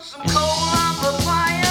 some coal on the fire.